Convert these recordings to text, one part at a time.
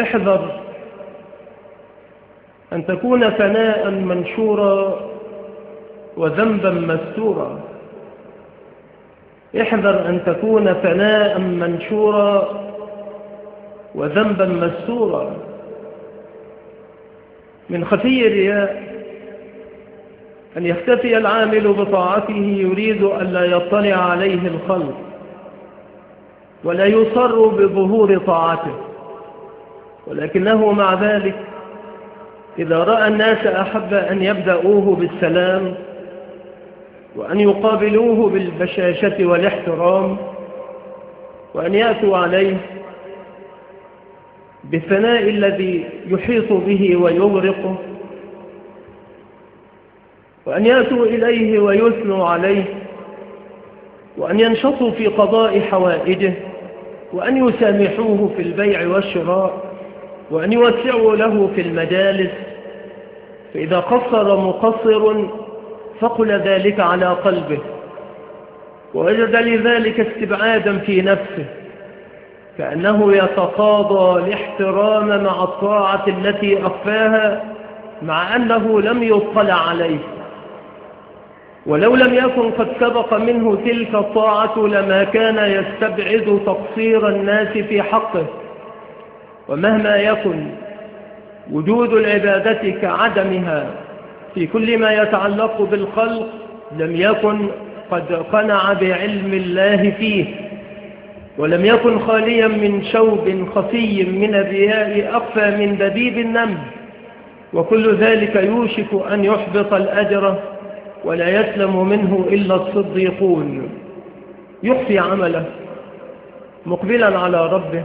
احذر أن تكون ثناء منشورا وذنبا مستورا. احذر أن تكون ثناء منشورا وذنبا مستورا. من خفي الرياء أن يختفي العامل بطاعته يريد أن لا يطلع عليه الخلق ولا يصر بظهور طاعته. ولكنه مع ذلك إذا رأى الناس أحب أن يبدأوه بالسلام وأن يقابلوه بالبشاشة والاحترام وأن يأتوا عليه بالثناء الذي يحيط به ويغرقه وأن يأتوا إليه ويثنوا عليه وأن ينشطوا في قضاء حوائجه وأن يسامحوه في البيع والشراء وأن يوسعوا له في المجالس فإذا قصر مقصر فقل ذلك على قلبه ووجد لذلك استبعادا في نفسه كأنه يتقاضى الاحترام مع الطاعة التي أخفاها مع أنه لم يطلع عليه. ولو لم يكن قد سبق منه تلك الطاعة لما كان يستبعد تقصير الناس في حقه. ومهما يكن وجود العبادة كعدمها في كل ما يتعلق بالخلق لم يكن قد قنع بعلم الله فيه ولم يكن خاليا من شوب خفي من الرياء أخفى من دبيب النمل وكل ذلك يوشك أن يحبط الأجر ولا يسلم منه إلا الصديقون. يخفي عمله مقبلا على ربه.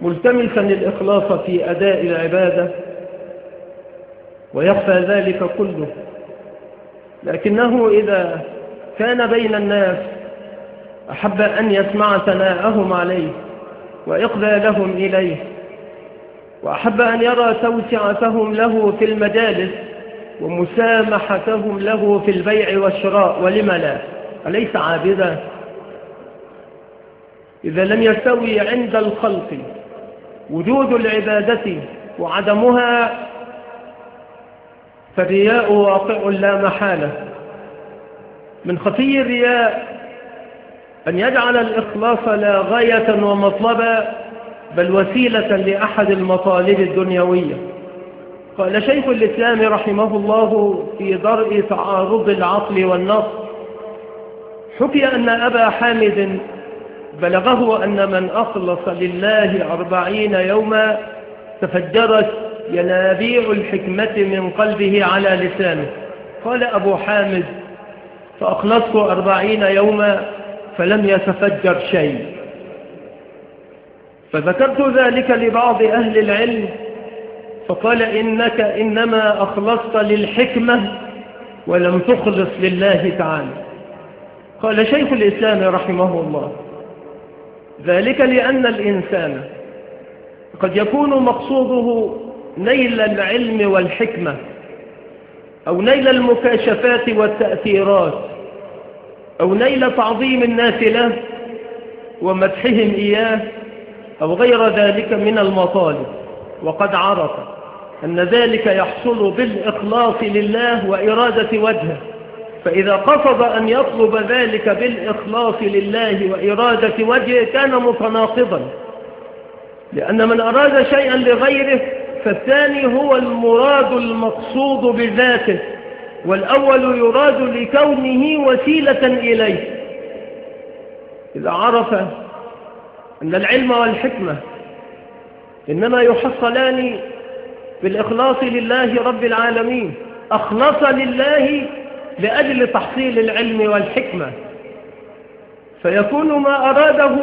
ملتمسا الإخلاص في أداء العبادة ويخفى ذلك كله. لكنه إذا كان بين الناس أحب أن يسمع ثناءهم عليه وإقبى لهم إليه وأحب أن يرى توسعتهم له في المجالس ومسامحتهم له في البيع والشراء. ولم لا؟ أليس عابدا؟ إذا لم يستوي عند الخلق وجود العبادة وعدمها فالرياء واقع لا محالة. من خفي الرياء أن يجعل الإخلاص لا غاية ومطلبا بل وسيلة لأحد المطالب الدنيوية. قال شيخ الإسلام رحمه الله في درء تعارض العقل والنص حكي أن أبا حامد بلغه أن من أخلص لله أربعين يوما تفجرت ينابيع الحكمة من قلبه على لسانه. قال أبو حامد فأخلصت أربعين يوما فلم يتفجر شيء. فذكرت ذلك لبعض أهل العلم فقال إنك إنما أخلصت للحكمة ولم تخلص لله تعالى. قال شيخ الإسلام رحمه الله ذلك لأن الإنسان قد يكون مقصوده نيل العلم والحكمة أو نيل المكاشفات والتأثيرات أو نيل تعظيم الناس له ومدحهم إياه أو غير ذلك من المطالب. وقد عرف أن ذلك يحصل بالإخلاص لله وإرادة وجهه. فإذا قصد أن يطلب ذلك بالإخلاص لله وإرادة وجهه كان متناقضا. لأن من أراد شيئا لغيره فالثاني هو المراد المقصود بذاته والأول يراد لكونه وسيلة إليه. إذا عرف أن العلم والحكمة إنما يحصلان بالإخلاص لله رب العالمين أخلص لله لأجل تحصيل العلم والحكمة. فيكون ما أراده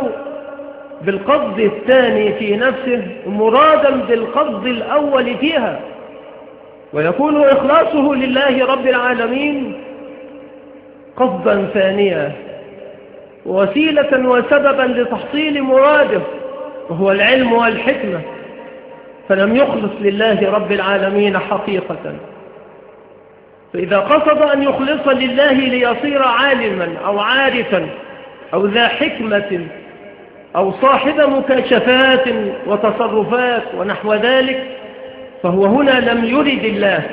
بالقصد الثاني في نفسه مرادا بالقصد الأول فيها. ويكون إخلاصه لله رب العالمين قصدا ثانيا وسيلة وسببا لتحصيل مراده وهو العلم والحكمة. فلم يخلص لله رب العالمين حقيقة. فإذا قصد أن يخلص لله ليصير عالما أو عارفا أو ذا حكمة أو صاحب مكاشفات وتصرفات ونحو ذلك فهو هنا لم يرد الله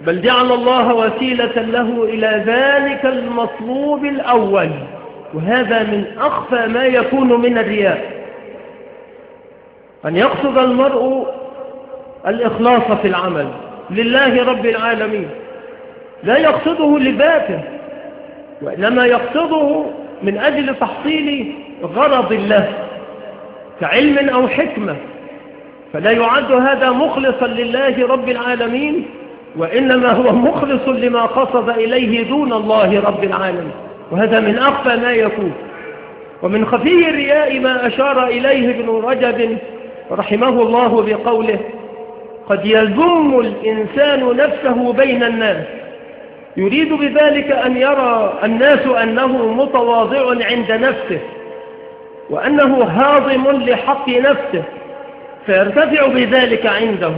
بل جعل الله وسيلة له إلى ذلك المطلوب الأول وهذا من أخفى ما يكون من الرياء. أن يقصد المرء الإخلاص في العمل. لله رب العالمين. لا يقصده لذاته وإنما يقصده من أجل تحصيل غرض الله كعلم أو حكمة. فلا يعد هذا مخلصا لله رب العالمين وإنما هو مخلص لما قصد إليه دون الله رب العالمين. وهذا من أخفى ما يكون. ومن خفي الرياء ما أشار إليه ابن رجب رحمه الله بقوله قد يلزم الإنسان نفسه بين الناس. يريد بذلك أن يرى الناس أنه متواضع عند نفسه وأنه هاضم لحق نفسه فيرتفع بذلك عنده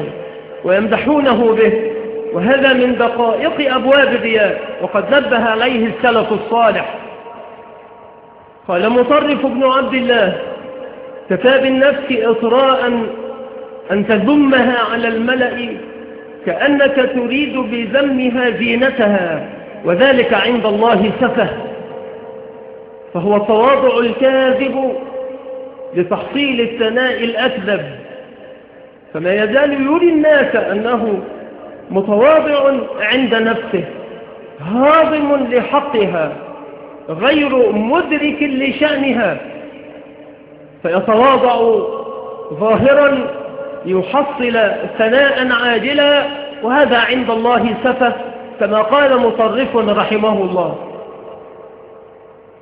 ويمدحونه به. وهذا من دقائق أبواب الرياء وقد نبه عليه السلف الصالح. قال مطرف بن عبد الله كفى بالنفس إطراء أن تذمها على الملأ كأنك تريد بذمها زينتها وذلك عند الله سفه. فهو التواضع الكاذب لتحصيل الثناء الأكذب. فما يزال يري الناس أنه متواضع عند نفسه هاضم لحقها غير مدرك لشأنها. فيتواضع ظاهرا ليحصل ثناء عاجلا وهذا عند الله سفة كما قال مطرف رحمه الله.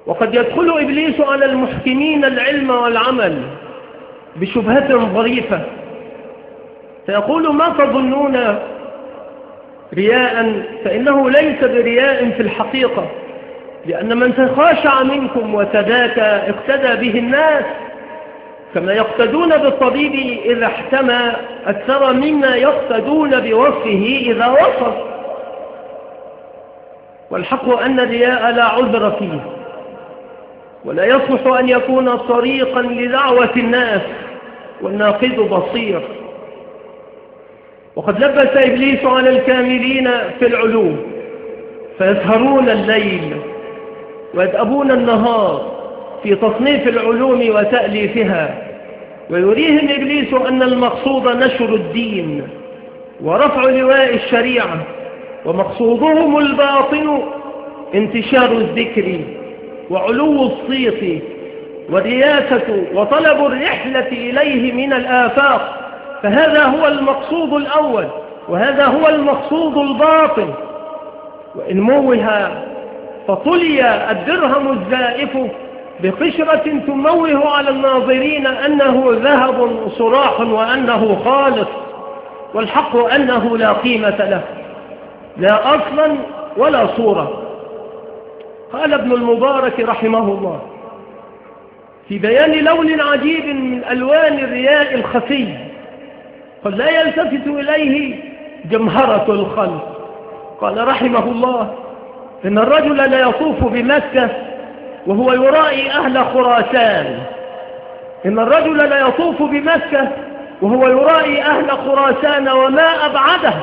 وقد يدخل إبليس على المحكمين العلم والعمل بشبهة ظريفة. فيقول ما تظنون رياء؟ فإنه ليس برياء في الحقيقة لأن من تخاشع منكم وتداكى اقتدى به الناس كما يقتدون بالطبيب إذا احتمى أكثر مما يقتدون بوصفه إذا وصف. والحق أن الرياء لا عذر فيه ولا يصلح أن يكون طريقا لدعوة الناس والناقد بصير. وقد لبس إبليس على الكاملين في العلوم فيسهرون الليل ويدأبون النهار. في تصنيف العلوم وتأليفها. ويريهم إبليس أن المقصود نشر الدين ورفع لواء الشريعة ومقصودهم الباطن انتشار الذكر وعلو الصيت والرياسة وطلب الرحلة إليه من الآفاق. فهذا هو المقصود الأول وهذا هو المقصود الباطن. وإن موها فطلي الدرهم الزائف بقشرة تموه على الناظرين أنه ذهب صراح وأنه خالص والحق أنه لا قيمة له لا أصلا ولا صورة. قال ابن المبارك رحمه الله في بيان لون عجيب من ألوان الرياء الخفي قد لا يلتفت إليه جمهرة الخلق. قال رحمه الله إن الرجل لا يطوف بمكة وهو يرائي أهل خراسان. إن الرجل لا يطوف بمكة وهو يرائي أهل خراسان وما أبعده.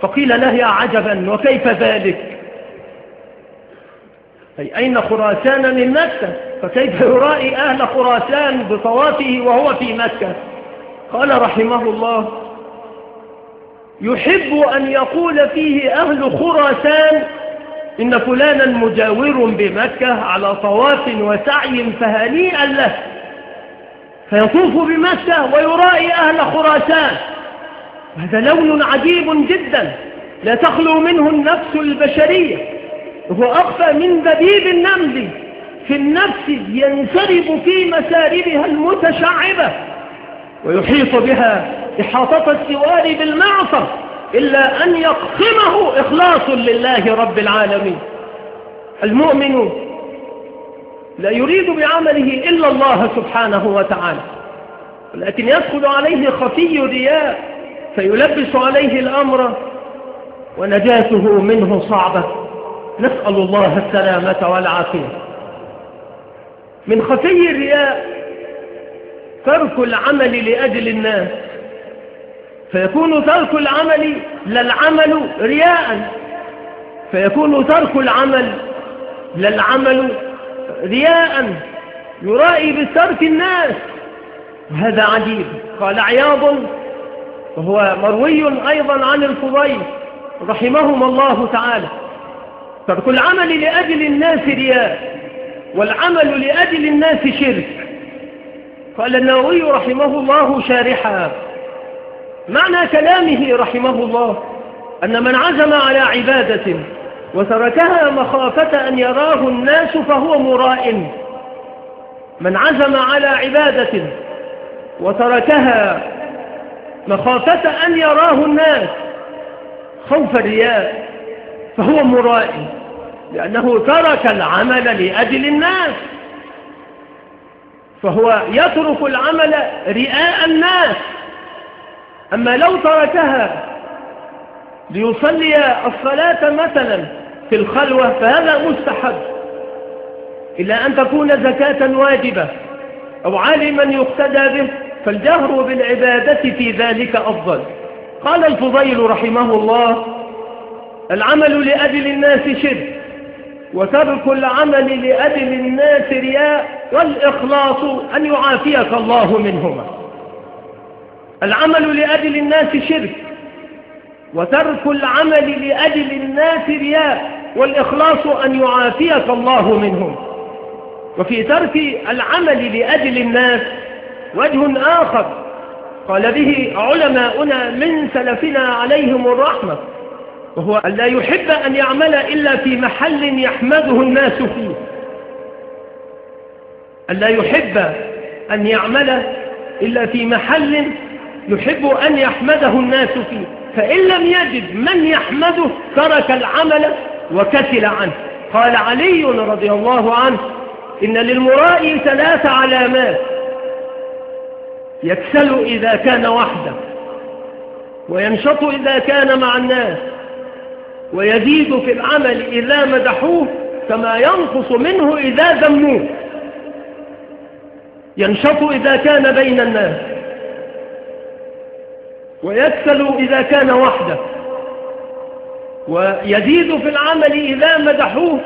فقيل له يا عجبا وكيف ذلك؟ أي أين خراسان من مكة؟ فكيف يرائي أهل خراسان بطوافه وهو في مكة؟ قال رحمه الله يحب أن يقول فيه أهل خراسان إن فلانا مجاور بمكة على طواف وسعي فهنيئا له. فيطوف بمكة ويرائي أهل خراسان. هذا لون عجيب جدا. لا تخلو منه النفس البشرية. وهو أخفى من دبيب النمل. في النفس ينسرب في مساربها المتشعبة. ويحيط بها إحاطة السوار بالمعصر. إلا أن يقسمه إخلاص لله رب العالمين. المؤمن لا يريد بعمله إلا الله سبحانه وتعالى ولكن يدخل عليه خفي رياء فيلبس عليه الأمر ونجاته منه صعبة. نسأل الله السلامة والعافية. من خفي الرياء ترك العمل لأجل الناس فيكون ترك العمل للعمل رياء. فيكون ترك العمل للعمل رياء. يرائي بترك الناس. هذا عجيب. قال عياض وهو مروي أيضا عن الفضيل رحمهم الله تعالى. ترك العمل لأجل الناس رياء والعمل لأجل الناس شرك. قال النووي رحمه الله شارحا. معنى كلامه رحمه الله أن من عزم على عبادة وتركها مخافة أن يراه الناس فهو مرائم. من عزم على عبادة وتركها مخافة أن يراه الناس خوف الرياء فهو مرائم لأنه ترك العمل لأجل الناس. فهو يترك العمل رئاء الناس. أما لو تركها ليصلي الصلاة مثلا في الخلوة فهذا مستحب. إلا أن تكون زكاة واجبة أو عالما يقتدى به فالجهر بالعبادة في ذلك أفضل. قال الفضيل رحمه الله العمل لأجل الناس شرك وترك العمل لأجل الناس رياء والإخلاص أن يعافيك الله منهما. العمل لأجل الناس شرك وترك العمل لأجل الناس رياء والإخلاص أن يعافيك الله منهم. وفي ترك العمل لأجل الناس وجه آخر قال به علماؤنا من سلفنا عليهم الرحمة وهو أن لا يحب أن يعمل إلا في محل يحمده الناس فيه. أن لا يحب أن يعمل إلا في محل يحب أن يحمده الناس فيه. فإن لم يجد من يحمده ترك العمل وكسل عنه. قال علي رضي الله عنه إن للمرائي ثلاث علامات يكسل إذا كان وحده وينشط إذا كان مع الناس ويزيد في العمل إذا مدحوه كما ينقص منه إذا ذموه. ينشط إذا كان بين الناس. ويكسل إذا كان وحده. ويزيد في العمل إذا مدحوه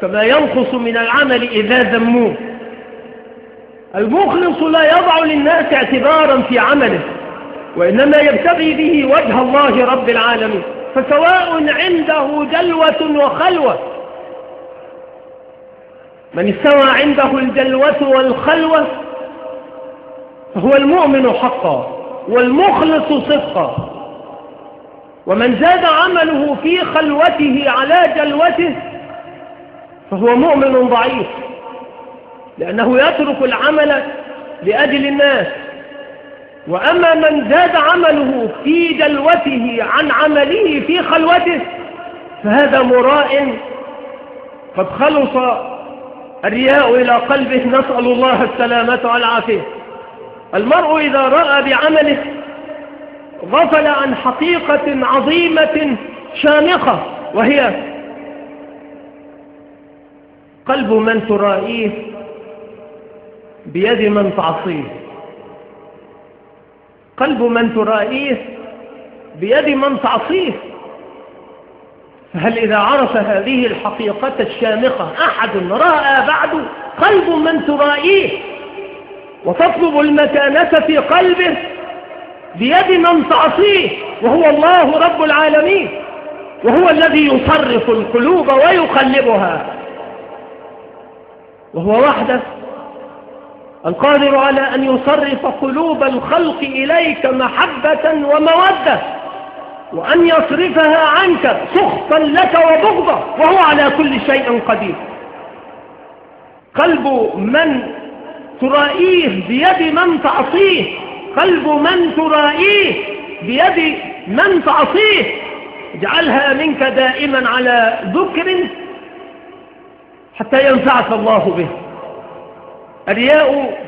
كما ينقص من العمل إذا ذموه. المخلص لا يضع للناس اعتبارا في عمله وإنما يبتغي به وجه الله رب العالمين. فسواء عنده جلوة وخلوة من استوى عنده الجلوة والخلوة فهو المؤمن حقا. والمخلص صدقا. ومن زاد عمله في خلوته على جلوته فهو مؤمن ضعيف لأنه يترك العمل لأجل الناس. وأما من زاد عمله في جلوته عن عمله في خلوته فهذا مراء. قد خلص الرياء إلى قلبه نسأل الله السلامة والعافية. المرء إذا رأى بعمله غفل عن حقيقة عظيمة شامخة وهي قلب من ترائيه بيد من تعصيه. قلب من ترائيه بيد من تعصيه. فهل إذا عرف هذه الحقيقة الشامخة أحد رأى بعد قلب من ترائيه؟ وتطلب المكانة في قلبه بيد من تعصيه وهو الله رب العالمين وهو الذي يصرف القلوب ويقلبها. وهو وحده القادر على أن يصرف قلوب الخلق إليك محبة ومودة وأن يصرفها عنك سخطا لك وبغضة وهو على كل شيء قدير. قلب من ترائيه بيد من تعصيه قلب من ترائيه بيد من تعصيه. اجعلها منك دائما على ذكر حتى ينفعك الله به. الرياء